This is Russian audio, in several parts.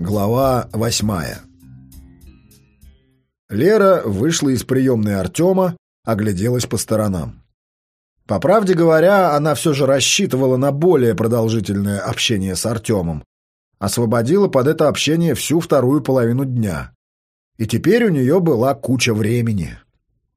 Глава восьмая Лера вышла из приемной Артема, огляделась по сторонам. По правде говоря, она все же рассчитывала на более продолжительное общение с Артемом. Освободила под это общение всю вторую половину дня. И теперь у нее была куча времени.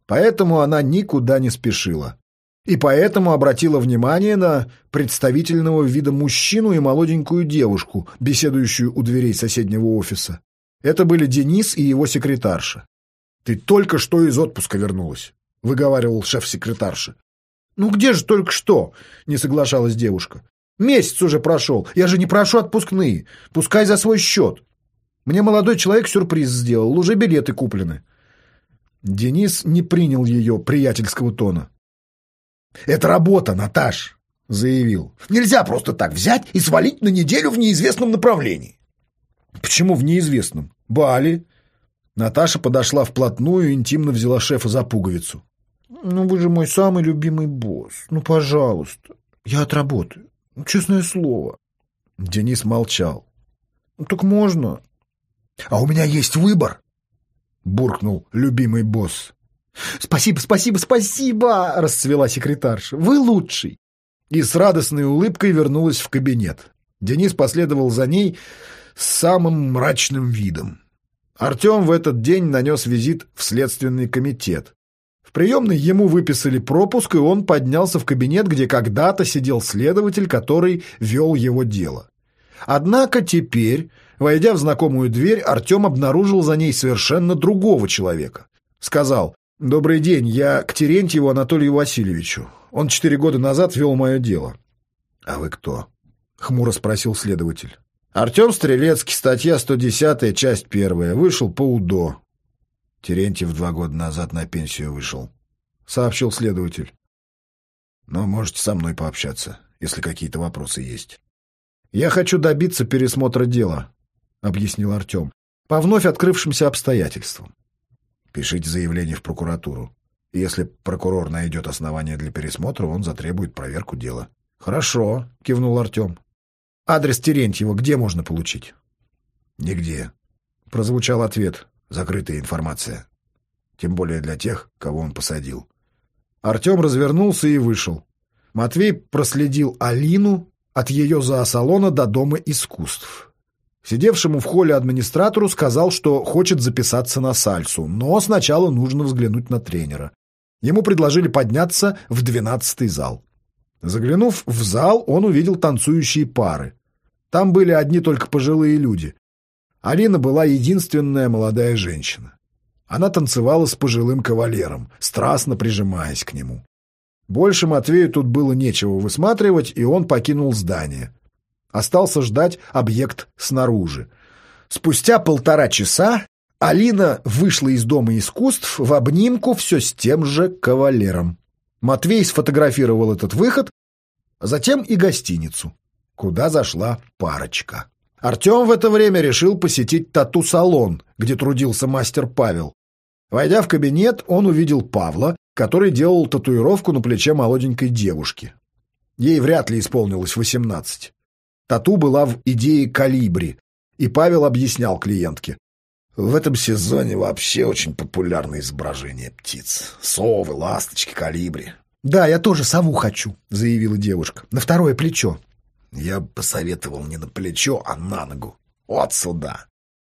Поэтому она никуда не спешила и поэтому обратила внимание на представительного вида мужчину и молоденькую девушку, беседующую у дверей соседнего офиса. Это были Денис и его секретарша. «Ты только что из отпуска вернулась», — выговаривал шеф-секретарша. «Ну где же только что?» — не соглашалась девушка. «Месяц уже прошел. Я же не прошу отпускные. Пускай за свой счет. Мне молодой человек сюрприз сделал. Уже билеты куплены». Денис не принял ее приятельского тона. «Это работа, Наташ», — заявил. «Нельзя просто так взять и свалить на неделю в неизвестном направлении». «Почему в неизвестном? Бали». Наташа подошла вплотную и интимно взяла шефа за пуговицу. «Ну, вы же мой самый любимый босс. Ну, пожалуйста. Я отработаю. Честное слово». Денис молчал. «Ну, так можно». «А у меня есть выбор», — буркнул любимый босс. «Спасибо, спасибо, спасибо!» — расцвела секретарша. «Вы лучший!» И с радостной улыбкой вернулась в кабинет. Денис последовал за ней с самым мрачным видом. Артем в этот день нанес визит в Следственный комитет. В приемной ему выписали пропуск, и он поднялся в кабинет, где когда-то сидел следователь, который вел его дело. Однако теперь, войдя в знакомую дверь, Артем обнаружил за ней совершенно другого человека. Сказал «Добрый день, я к Терентьеву Анатолию Васильевичу. Он четыре года назад вел мое дело». «А вы кто?» — хмуро спросил следователь. «Артем Стрелецкий, статья 110, часть первая. Вышел по УДО». Терентьев два года назад на пенсию вышел, — сообщил следователь. «Но можете со мной пообщаться, если какие-то вопросы есть». «Я хочу добиться пересмотра дела», — объяснил Артем, — «по вновь открывшимся обстоятельствам. Пишите заявление в прокуратуру. Если прокурор найдет основания для пересмотра, он затребует проверку дела. — Хорошо, — кивнул Артем. — Адрес Терентьева где можно получить? — Нигде. Прозвучал ответ. Закрытая информация. Тем более для тех, кого он посадил. Артем развернулся и вышел. Матвей проследил Алину от ее зоосалона до Дома искусств. Сидевшему в холле администратору сказал, что хочет записаться на сальсу, но сначала нужно взглянуть на тренера. Ему предложили подняться в двенадцатый зал. Заглянув в зал, он увидел танцующие пары. Там были одни только пожилые люди. Алина была единственная молодая женщина. Она танцевала с пожилым кавалером, страстно прижимаясь к нему. Больше Матвею тут было нечего высматривать, и он покинул здание. Остался ждать объект снаружи. Спустя полтора часа Алина вышла из Дома искусств в обнимку все с тем же кавалером. Матвей сфотографировал этот выход, а затем и гостиницу, куда зашла парочка. Артем в это время решил посетить тату-салон, где трудился мастер Павел. Войдя в кабинет, он увидел Павла, который делал татуировку на плече молоденькой девушки. Ей вряд ли исполнилось восемнадцать. Тату была в идее калибри, и Павел объяснял клиентке. В этом сезоне вообще очень популярно изображение птиц. Совы, ласточки, калибри. «Да, я тоже сову хочу», — заявила девушка. «На второе плечо». Я посоветовал не на плечо, а на ногу. Вот сюда.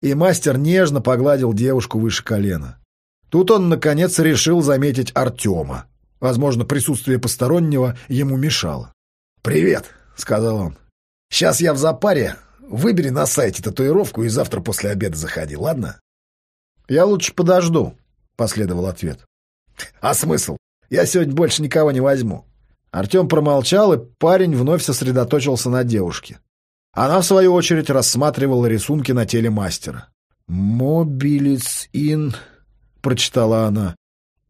И мастер нежно погладил девушку выше колена. Тут он, наконец, решил заметить Артема. Возможно, присутствие постороннего ему мешало. «Привет», — сказал он. Сейчас я в запаре. Выбери на сайте татуировку и завтра после обеда заходи, ладно? Я лучше подожду, последовал ответ. А смысл? Я сегодня больше никого не возьму. Артем промолчал, и парень вновь сосредоточился на девушке. Она, в свою очередь, рассматривала рисунки на теле мастера. «Мобилиц ин...» — прочитала она.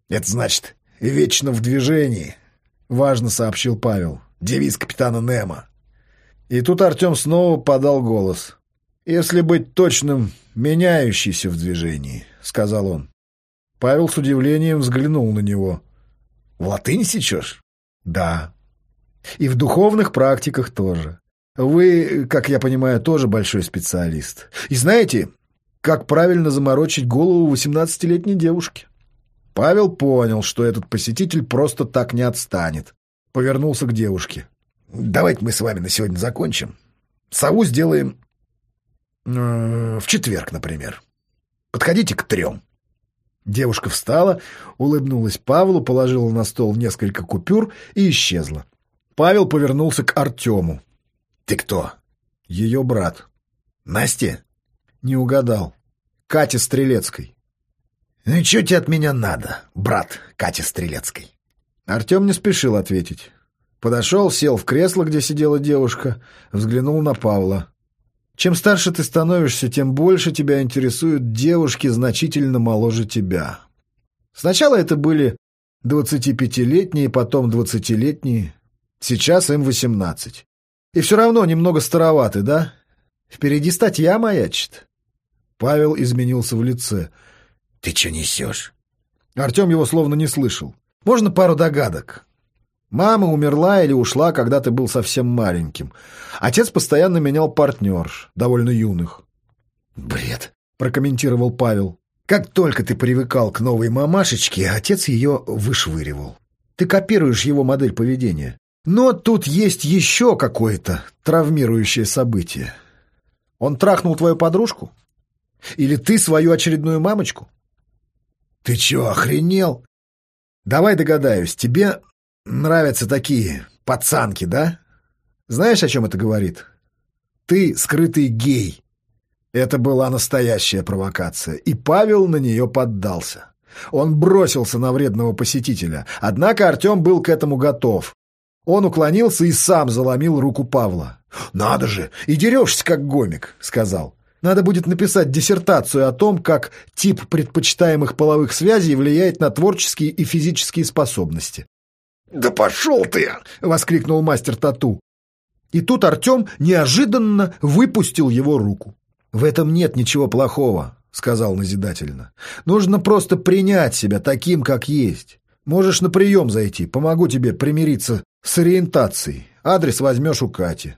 «Это значит, вечно в движении», — важно сообщил Павел. «Девиз капитана Немо». И тут Артем снова подал голос. «Если быть точным, меняющийся в движении», — сказал он. Павел с удивлением взглянул на него. «В латынь сечешь?» «Да». «И в духовных практиках тоже. Вы, как я понимаю, тоже большой специалист. И знаете, как правильно заморочить голову восемнадцатилетней девушки?» Павел понял, что этот посетитель просто так не отстанет. Повернулся к девушке. «Давайте мы с вами на сегодня закончим. Сову сделаем э, в четверг, например. Подходите к трем». Девушка встала, улыбнулась Павлу, положила на стол несколько купюр и исчезла. Павел повернулся к Артему. «Ты кто?» «Ее брат». «Настя?» «Не угадал. Катя Стрелецкой». «Ну и что тебе от меня надо, брат Кати Стрелецкой?» Артем не спешил ответить. Подошел, сел в кресло, где сидела девушка, взглянул на Павла. «Чем старше ты становишься, тем больше тебя интересуют девушки значительно моложе тебя. Сначала это были двадцатипятилетние, потом двадцатилетние, сейчас им восемнадцать. И все равно немного староваты, да? Впереди статья маячит». Павел изменился в лице – «Ты что несешь?» Артем его словно не слышал. «Можно пару догадок?» Мама умерла или ушла, когда ты был совсем маленьким. Отец постоянно менял партнерш, довольно юных. «Бред», — прокомментировал Павел. «Как только ты привыкал к новой мамашечке, отец ее вышвыривал. Ты копируешь его модель поведения. Но тут есть еще какое-то травмирующее событие. Он трахнул твою подружку? Или ты свою очередную мамочку? «Ты чё, охренел?» «Давай догадаюсь, тебе нравятся такие пацанки, да? Знаешь, о чем это говорит? Ты скрытый гей». Это была настоящая провокация, и Павел на нее поддался. Он бросился на вредного посетителя, однако Артем был к этому готов. Он уклонился и сам заломил руку Павла. «Надо же, и дерешься, как гомик», — сказал. Надо будет написать диссертацию о том, как тип предпочитаемых половых связей влияет на творческие и физические способности. «Да пошел ты!» — воскликнул мастер тату. И тут Артем неожиданно выпустил его руку. «В этом нет ничего плохого», — сказал назидательно. «Нужно просто принять себя таким, как есть. Можешь на прием зайти, помогу тебе примириться с ориентацией. Адрес возьмешь у Кати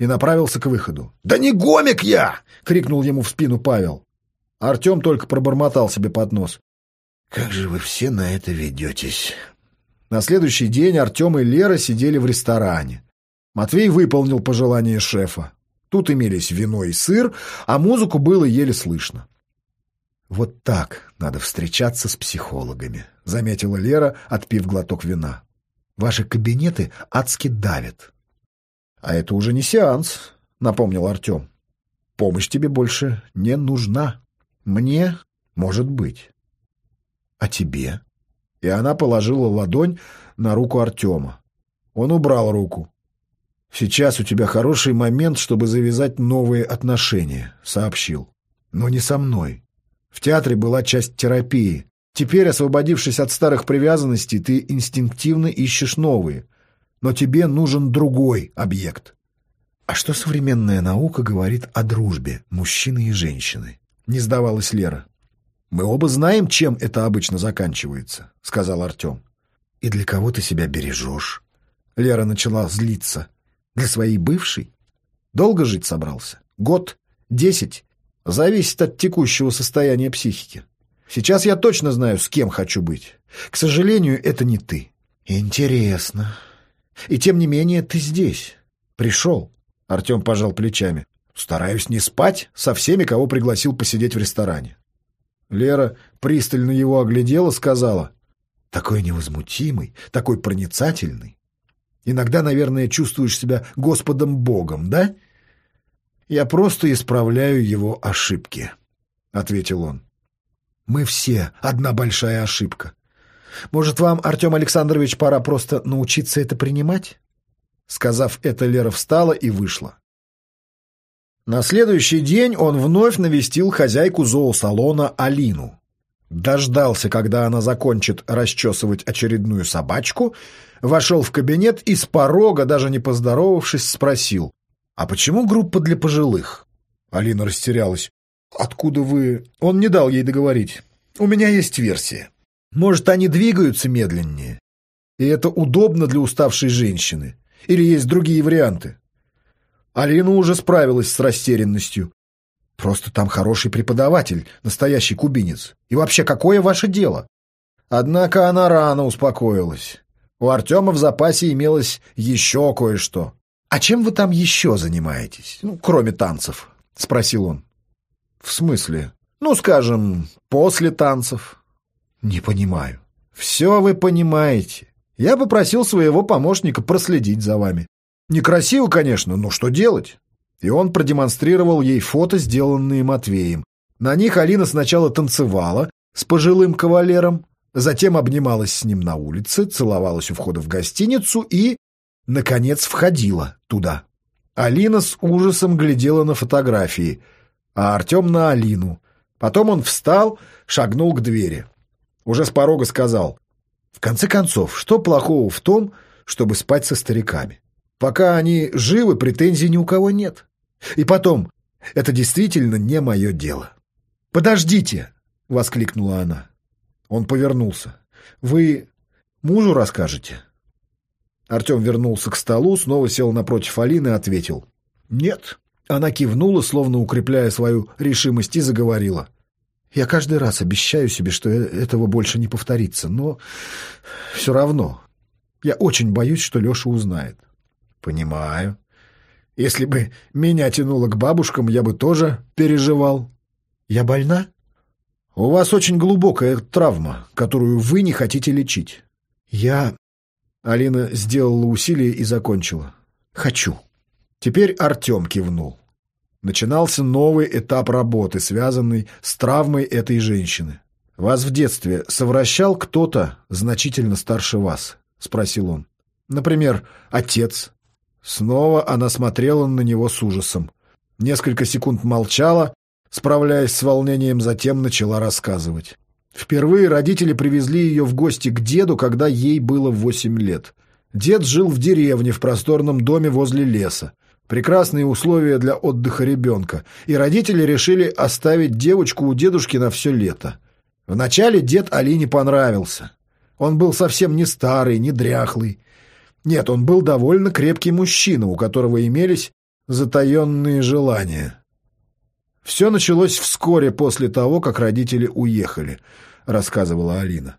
и направился к выходу. «Да не гомик я!» — крикнул ему в спину Павел. Артем только пробормотал себе под нос. «Как же вы все на это ведетесь?» На следующий день Артем и Лера сидели в ресторане. Матвей выполнил пожелание шефа. Тут имелись вино и сыр, а музыку было еле слышно. «Вот так надо встречаться с психологами», — заметила Лера, отпив глоток вина. «Ваши кабинеты адски давят. «А это уже не сеанс», — напомнил Артем. «Помощь тебе больше не нужна. Мне, может быть. А тебе?» И она положила ладонь на руку Артема. Он убрал руку. «Сейчас у тебя хороший момент, чтобы завязать новые отношения», — сообщил. «Но не со мной. В театре была часть терапии. Теперь, освободившись от старых привязанностей, ты инстинктивно ищешь новые но тебе нужен другой объект. А что современная наука говорит о дружбе мужчины и женщины? Не сдавалась Лера. Мы оба знаем, чем это обычно заканчивается, сказал Артем. И для кого ты себя бережешь? Лера начала злиться. Для своей бывшей? Долго жить собрался? Год? Десять? Зависит от текущего состояния психики. Сейчас я точно знаю, с кем хочу быть. К сожалению, это не ты. Интересно, и тем не менее ты здесь. Пришел. Артем пожал плечами. Стараюсь не спать со всеми, кого пригласил посидеть в ресторане. Лера пристально его оглядела, сказала. Такой невозмутимый, такой проницательный. Иногда, наверное, чувствуешь себя Господом Богом, да? Я просто исправляю его ошибки, — ответил он. Мы все одна большая ошибка. Может, вам, Артем Александрович, пора просто научиться это принимать?» Сказав это, Лера встала и вышла. На следующий день он вновь навестил хозяйку зоосалона Алину. Дождался, когда она закончит расчесывать очередную собачку, вошел в кабинет и с порога, даже не поздоровавшись, спросил, «А почему группа для пожилых?» Алина растерялась. «Откуда вы...» Он не дал ей договорить. «У меня есть версия. Может, они двигаются медленнее? И это удобно для уставшей женщины? Или есть другие варианты? Алина уже справилась с растерянностью. Просто там хороший преподаватель, настоящий кубинец. И вообще, какое ваше дело? Однако она рано успокоилась. У Артема в запасе имелось еще кое-что. «А чем вы там еще занимаетесь, ну, кроме танцев?» — спросил он. «В смысле? Ну, скажем, после танцев». «Не понимаю». «Все вы понимаете. Я попросил своего помощника проследить за вами. Некрасиво, конечно, но что делать?» И он продемонстрировал ей фото, сделанные Матвеем. На них Алина сначала танцевала с пожилым кавалером, затем обнималась с ним на улице, целовалась у входа в гостиницу и, наконец, входила туда. Алина с ужасом глядела на фотографии, а Артем на Алину. Потом он встал, шагнул к двери. Уже с порога сказал, «В конце концов, что плохого в том, чтобы спать со стариками? Пока они живы, претензий ни у кого нет. И потом, это действительно не мое дело». «Подождите!» — воскликнула она. Он повернулся. «Вы мужу расскажете?» Артем вернулся к столу, снова сел напротив Алины и ответил. «Нет». Она кивнула, словно укрепляя свою решимость, и заговорила. «Я каждый раз обещаю себе, что э, этого больше не повторится, но все равно я очень боюсь, что Леша узнает». «Понимаю. Если бы меня тянуло к бабушкам, я бы тоже переживал». «Я больна?» У вас очень глубокая травма, которую вы не хотите лечить. Я... Алина сделала усилие и закончила. Хочу. Теперь Артем кивнул. Начинался новый этап работы, связанный с травмой этой женщины. «Вас в детстве совращал кто-то значительно старше вас?» — спросил он. «Например, отец». Снова она смотрела на него с ужасом. Несколько секунд молчала, Справляясь с волнением, затем начала рассказывать. Впервые родители привезли ее в гости к деду, когда ей было восемь лет. Дед жил в деревне в просторном доме возле леса. Прекрасные условия для отдыха ребенка, и родители решили оставить девочку у дедушки на все лето. Вначале дед Алине понравился. Он был совсем не старый, не дряхлый. Нет, он был довольно крепкий мужчина, у которого имелись затаенные желания. «Все началось вскоре после того, как родители уехали», — рассказывала Алина.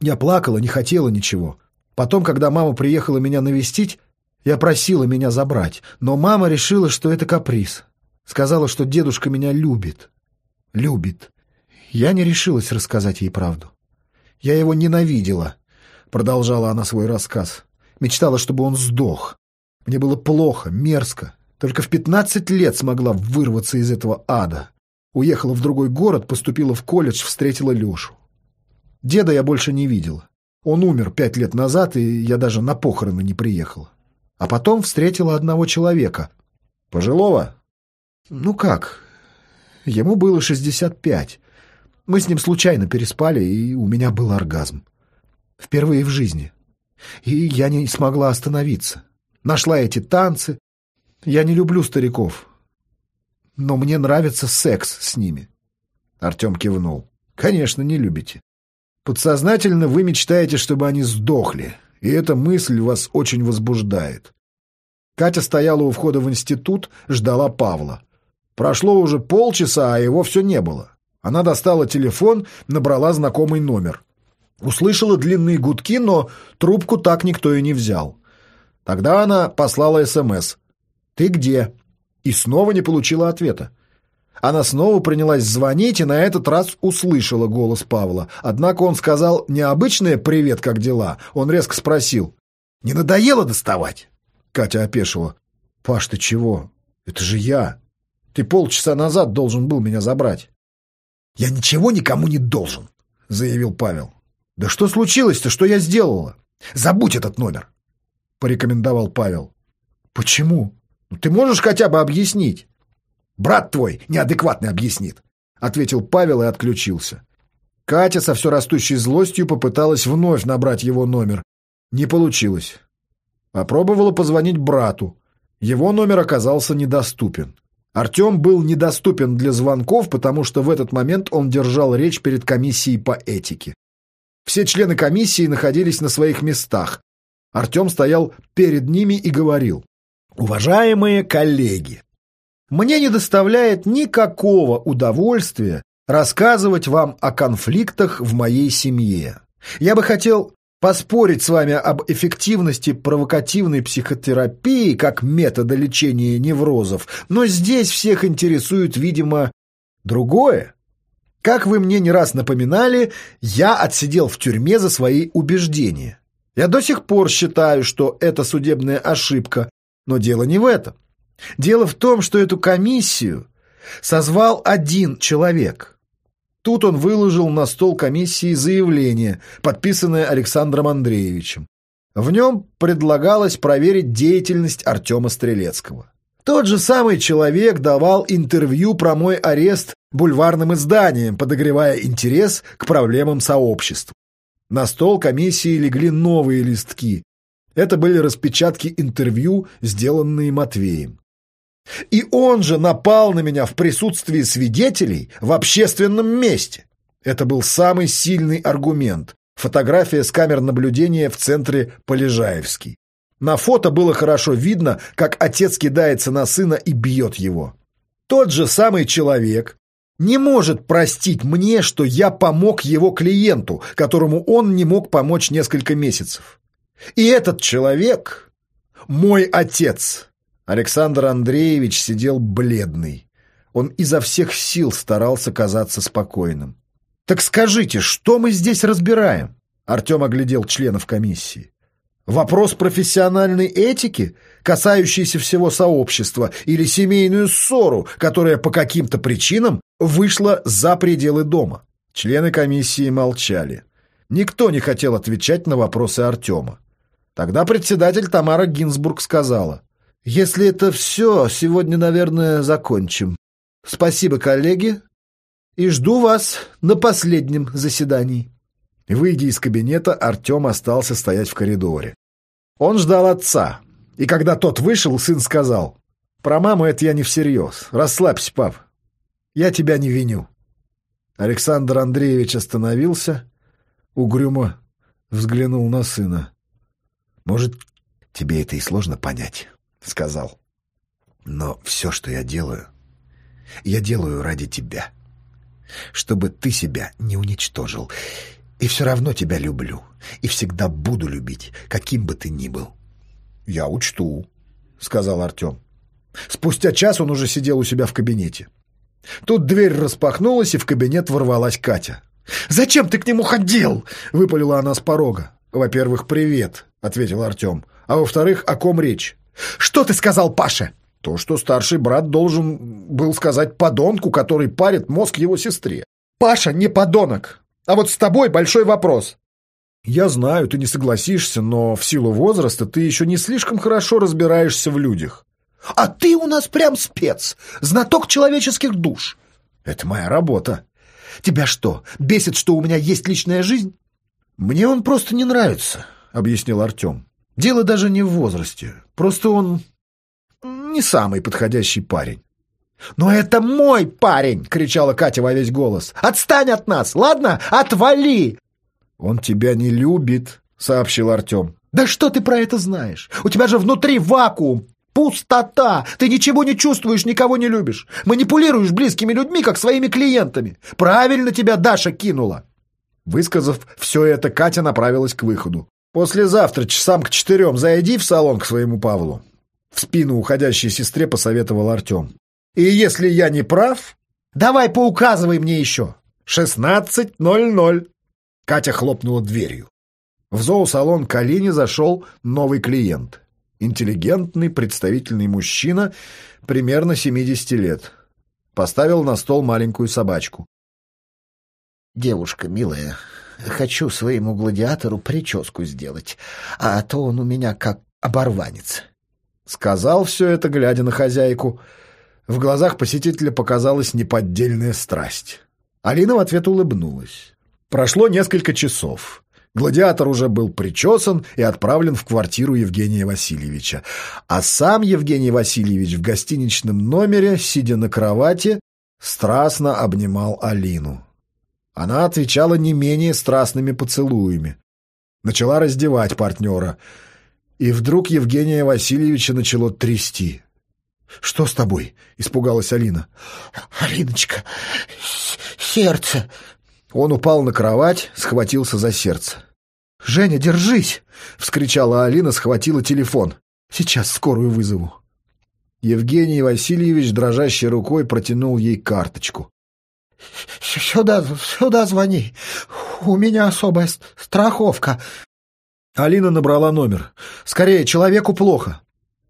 «Я плакала, не хотела ничего. Потом, когда мама приехала меня навестить, я просила меня забрать, но мама решила, что это каприз. Сказала, что дедушка меня любит. Любит. Я не решилась рассказать ей правду. Я его ненавидела, — продолжала она свой рассказ. Мечтала, чтобы он сдох. Мне было плохо, мерзко, только в пятнадцать лет смогла вырваться из этого ада. Уехала в другой город, поступила в колледж, встретила Лешу. Деда я больше не видела. Он умер пять лет назад, и я даже на похороны не приехала. А потом встретила одного человека. Пожилого? Ну как? Ему было шестьдесят пять. Мы с ним случайно переспали, и у меня был оргазм. Впервые в жизни. И я не смогла остановиться. Нашла эти танцы, я не люблю стариков, но мне нравится секс с ними. Артем кивнул. Конечно, не любите. Подсознательно вы мечтаете, чтобы они сдохли, и эта мысль вас очень возбуждает. Катя стояла у входа в институт, ждала Павла. Прошло уже полчаса, а его все не было. Она достала телефон, набрала знакомый номер. Услышала длинные гудки, но трубку так никто и не взял. Тогда она послала СМС. «Ты где?» И снова не получила ответа. Она снова принялась звонить и на этот раз услышала голос Павла. Однако он сказал необычное «привет, как дела?». Он резко спросил. «Не надоело доставать?» Катя опешила. «Паш, ты чего? Это же я. Ты полчаса назад должен был меня забрать». «Я ничего никому не должен», — заявил Павел. «Да что случилось-то? Что я сделала?» «Забудь этот номер», — порекомендовал Павел. «Почему?» Ну, ты можешь хотя бы объяснить? Брат твой неадекватно объяснит, ответил Павел и отключился. Катя со все растущей злостью попыталась вновь набрать его номер. Не получилось. Попробовала позвонить брату. Его номер оказался недоступен. Артем был недоступен для звонков, потому что в этот момент он держал речь перед комиссией по этике. Все члены комиссии находились на своих местах. Артем стоял перед ними и говорил. Уважаемые коллеги, мне не доставляет никакого удовольствия рассказывать вам о конфликтах в моей семье. Я бы хотел поспорить с вами об эффективности провокативной психотерапии как метода лечения неврозов, но здесь всех интересует, видимо, другое. Как вы мне не раз напоминали, я отсидел в тюрьме за свои убеждения. Я до сих пор считаю, что это судебная ошибка, но дело не в этом. Дело в том, что эту комиссию созвал один человек. Тут он выложил на стол комиссии заявление, подписанное Александром Андреевичем. В нем предлагалось проверить деятельность Артема Стрелецкого. Тот же самый человек давал интервью про мой арест бульварным изданиям, подогревая интерес к проблемам сообщества. На стол комиссии легли новые листки. Это были распечатки интервью, сделанные Матвеем. И он же напал на меня в присутствии свидетелей в общественном месте. Это был самый сильный аргумент. Фотография с камер наблюдения в центре Полежаевский. На фото было хорошо видно, как отец кидается на сына и бьет его. Тот же самый человек не может простить мне, что я помог его клиенту, которому он не мог помочь несколько месяцев. И этот человек – мой отец. Александр Андреевич сидел бледный. Он изо всех сил старался казаться спокойным. «Так скажите, что мы здесь разбираем?» Артем оглядел членов комиссии. «Вопрос профессиональной этики, касающийся всего сообщества, или семейную ссору, которая по каким-то причинам вышла за пределы дома?» Члены комиссии молчали. Никто не хотел отвечать на вопросы Артема. Тогда председатель Тамара Гинзбург сказала, если это все, сегодня, наверное, закончим. Спасибо, коллеги, и жду вас на последнем заседании. Выйдя из кабинета, Артем остался стоять в коридоре. Он ждал отца, и когда тот вышел, сын сказал, «Про маму это я не всерьез. Расслабься, пап. Я тебя не виню». Александр Андреевич остановился, угрюмо взглянул на сына. «Может, тебе это и сложно понять?» — сказал. «Но все, что я делаю, я делаю ради тебя. Чтобы ты себя не уничтожил. И все равно тебя люблю. И всегда буду любить, каким бы ты ни был». «Я учту», — сказал Артем. Спустя час он уже сидел у себя в кабинете. Тут дверь распахнулась, и в кабинет ворвалась Катя. «Зачем ты к нему ходил?» — выпалила она с порога. «Во-первых, привет», — ответил Артем. «А во-вторых, о ком речь?» «Что ты сказал Паше?» «То, что старший брат должен был сказать подонку, который парит мозг его сестре». «Паша не подонок. А вот с тобой большой вопрос». «Я знаю, ты не согласишься, но в силу возраста ты еще не слишком хорошо разбираешься в людях». «А ты у нас прям спец, знаток человеческих душ». «Это моя работа». «Тебя что, бесит, что у меня есть личная жизнь?» «Мне он просто не нравится», — объяснил Артем. Дело даже не в возрасте. Просто он не самый подходящий парень. «Но это мой парень!» — кричала Катя во весь голос. «Отстань от нас, ладно? Отвали!» «Он тебя не любит», — сообщил Артем. «Да что ты про это знаешь? У тебя же внутри вакуум, пустота. Ты ничего не чувствуешь, никого не любишь. Манипулируешь близкими людьми, как своими клиентами. Правильно тебя Даша кинула». Высказав все это, Катя направилась к выходу. «Послезавтра часам к четырем зайди в салон к своему Павлу». В спину уходящей сестре посоветовал Артем. «И если я не прав, давай поуказывай мне еще. Шестнадцать ноль ноль». Катя хлопнула дверью. В зоосалон к зашел новый клиент. Интеллигентный, представительный мужчина, примерно 70 лет. Поставил на стол маленькую собачку. «Девушка, милая, Хочу своему гладиатору прическу сделать, а то он у меня как оборванец. Сказал все это, глядя на хозяйку. В глазах посетителя показалась неподдельная страсть. Алина в ответ улыбнулась. Прошло несколько часов. Гладиатор уже был причесан и отправлен в квартиру Евгения Васильевича. А сам Евгений Васильевич в гостиничном номере, сидя на кровати, страстно обнимал Алину. Она отвечала не менее страстными поцелуями. Начала раздевать партнера. И вдруг Евгения Васильевича начало трясти. «Что с тобой?» — испугалась Алина. «Алиночка, сердце!» Он упал на кровать, схватился за сердце. «Женя, держись!» — вскричала Алина, схватила телефон. «Сейчас скорую вызову». Евгений Васильевич дрожащей рукой протянул ей карточку. «Сюда, сюда звони. У меня особая страховка». Алина набрала номер. «Скорее, человеку плохо».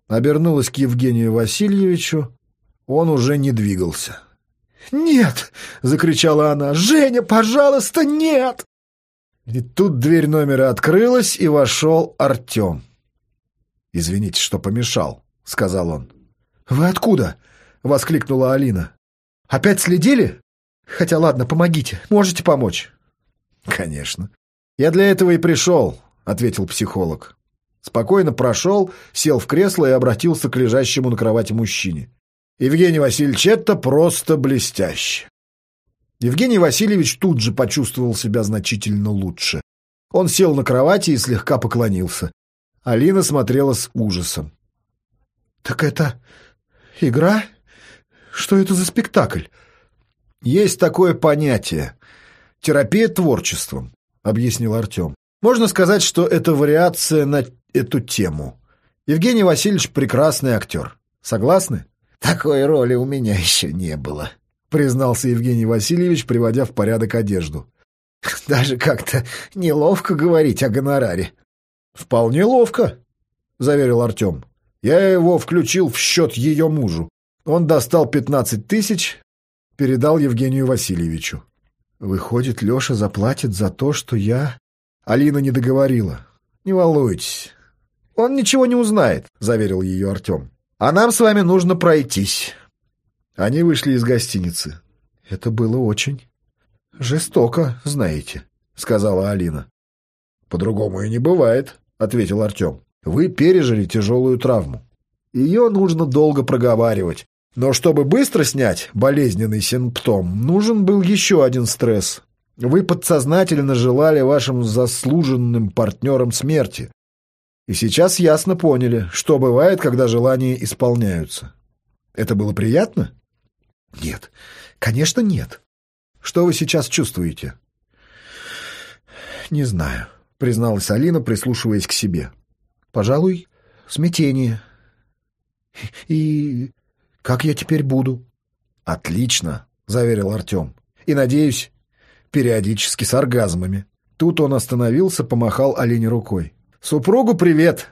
Обернулась к Евгению Васильевичу. Он уже не двигался. «Нет!» — закричала она. «Женя, пожалуйста, нет!» И тут дверь номера открылась, и вошел Артем. «Извините, что помешал», — сказал он. «Вы откуда?» — воскликнула Алина. «Опять следили? Хотя ладно, помогите. Можете помочь?» «Конечно. Я для этого и пришел», — ответил психолог. Спокойно прошел, сел в кресло и обратился к лежащему на кровати мужчине. «Евгений Васильевич, это просто блестяще!» Евгений Васильевич тут же почувствовал себя значительно лучше. Он сел на кровати и слегка поклонился. Алина смотрела с ужасом. «Так это игра? Что это за спектакль?» «Есть такое понятие. Терапия творчеством», — объяснил Артем. «Можно сказать, что это вариация на эту тему. Евгений Васильевич прекрасный актер. Согласны?» «Такой роли у меня еще не было», — признался Евгений Васильевич, приводя в порядок одежду. «Даже как-то неловко говорить о гонораре». «Вполне ловко», — заверил Артем. «Я его включил в счет ее мужу. Он достал пятнадцать тысяч, передал Евгению Васильевичу. Выходит, Леша заплатит за то, что я...» Алина не договорила. «Не волнуйтесь. Он ничего не узнает», — заверил ее Артем. А нам с вами нужно пройтись. Они вышли из гостиницы. Это было очень жестоко, знаете, сказала Алина. По-другому и не бывает, ответил Артем. Вы пережили тяжелую травму. Ее нужно долго проговаривать. Но чтобы быстро снять болезненный симптом, нужен был еще один стресс. Вы подсознательно желали вашим заслуженным партнерам смерти, и сейчас ясно поняли, что бывает, когда желания исполняются. Это было приятно? Нет, конечно, нет. Что вы сейчас чувствуете? Не знаю, призналась Алина, прислушиваясь к себе. Пожалуй, смятение. И как я теперь буду? Отлично, заверил Артем. И, надеюсь, периодически с оргазмами. Тут он остановился, помахал Алине рукой. «Супругу привет!»